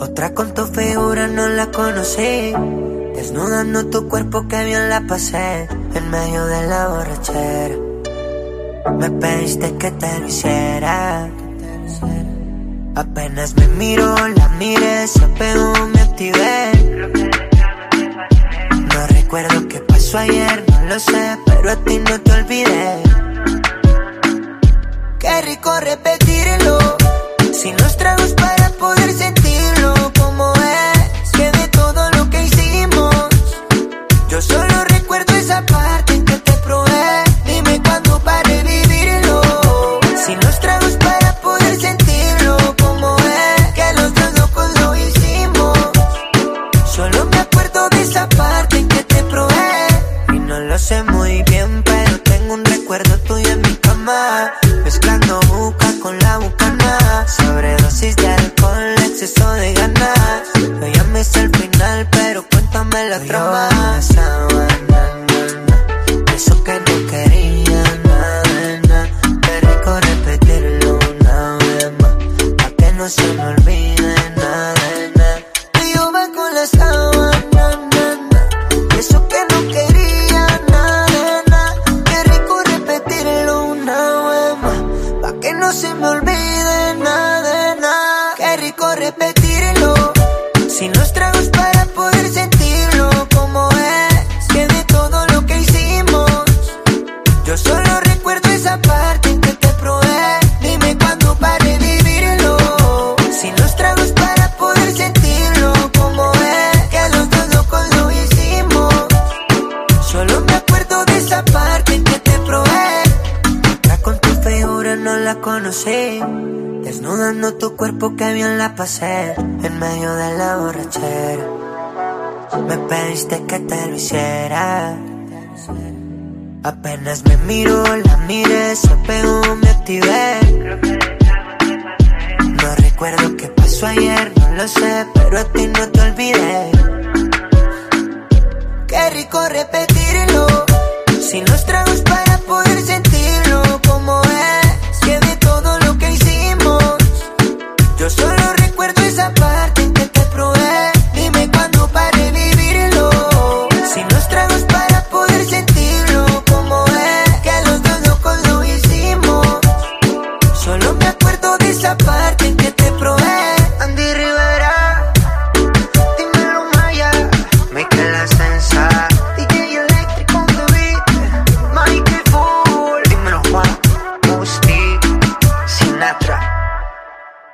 Otra con tu figura no la conocí. Desnudando tu cuerpo que bien la pasé en medio de la borrachera. Me pediste que te lo hiciera. Apenas me miro, la miré, se pegó, me activé. No recuerdo qué pasó ayer, no lo sé, pero a ti no te olvidé. Qué rico repetirlo, Buca con la bucana. Sobredosis de alcohol, exceso de ganas. No llames al final, pero cuéntame la trama. Eso que no quería, nada, nada. Qué rico repetirlo una vez más. Pa' que no se Rico repetirlo. Sin los tragos para poder sentirlo como es. Que de todo lo que hicimos, yo solo recuerdo esa parte en que te probé. Dime cuándo para vivirlo. Sin los tragos para poder sentirlo como es. Que los dos locos lo hicimos. Solo me acuerdo de esa parte en que te probé. Otra con tu figura no la conocí. Desnudando tu cuerpo que bien la pasé en medio de la borrachera. Me pediste que te lo hiciera. Apenas me miro, la miré, se pegó, me activé. No recuerdo qué pasó ayer, no lo sé, pero a ti no te olvidé. Qué rico repetirlo, sin los tragos todo desaparece que